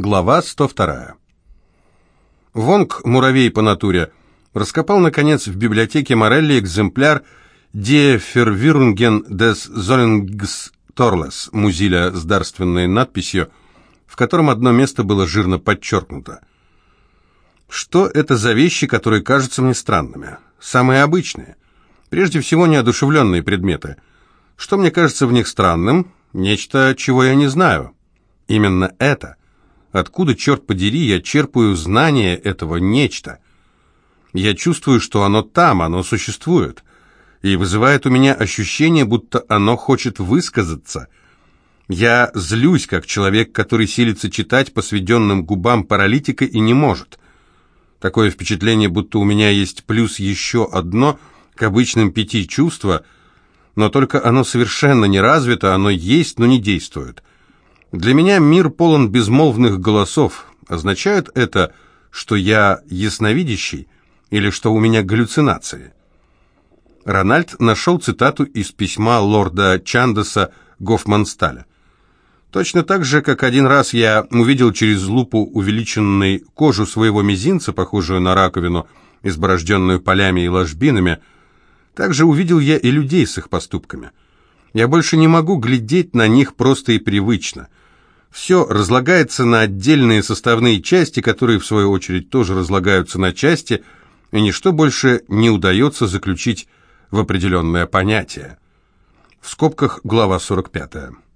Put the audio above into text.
Глава 102. Вонг, муравей по натуре, раскопал, наконец, в библиотеке Морелли экземпляр «Die Verwirrungen des Zollingstorles» Музиля с дарственной надписью, в котором одно место было жирно подчеркнуто. Что это за вещи, которые кажутся мне странными? Самые обычные. Прежде всего, неодушевленные предметы. Что мне кажется в них странным? Нечто, чего я не знаю. Именно это. Откуда, черт подери, я черпаю знание этого нечто? Я чувствую, что оно там, оно существует, и вызывает у меня ощущение, будто оно хочет высказаться. Я злюсь, как человек, который силится читать по сведенным губам паралитика и не может. Такое впечатление, будто у меня есть плюс еще одно к обычным пяти чувства, но только оно совершенно не развито, оно есть, но не действует. Для меня мир полон безмолвных голосов. Означает это, что я ясновидящий или что у меня галлюцинации? Рональд нашел цитату из письма лорда Чандеса Гофмансталя. Точно так же, как один раз я увидел через лупу увеличенной кожу своего мизинца, похожую на раковину, изборожденную полями и ложбинами, так же увидел я и людей с их поступками. Я больше не могу глядеть на них просто и привычно. Все разлагается на отдельные составные части, которые, в свою очередь, тоже разлагаются на части, и ничто больше не удается заключить в определенное понятие. В скобках глава 45.